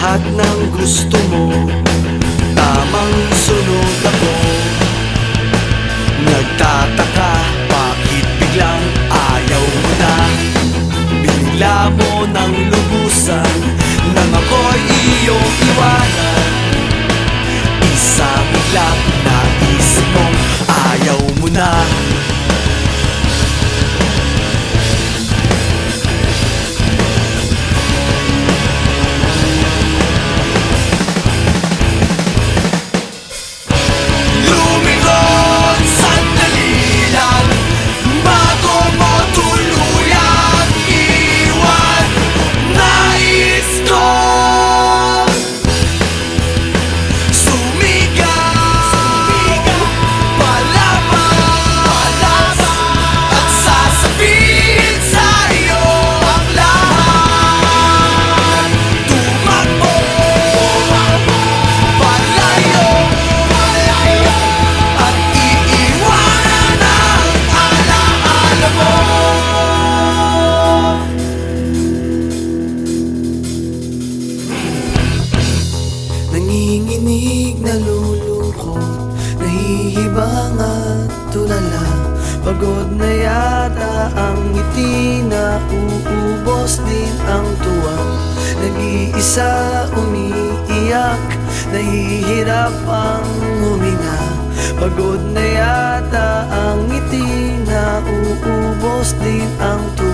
lahat ng gusto mo. Tamang sunod ako. Nagtataka Nanginginig, nalulungkot Nahihibang at tulala. Pagod na yata ang ngiti na uubos din ang tuwa. Nag-iisa umiiyak Nahihirap ang huminga. Pagod na yata ang ngiti na uubos din ang tuwa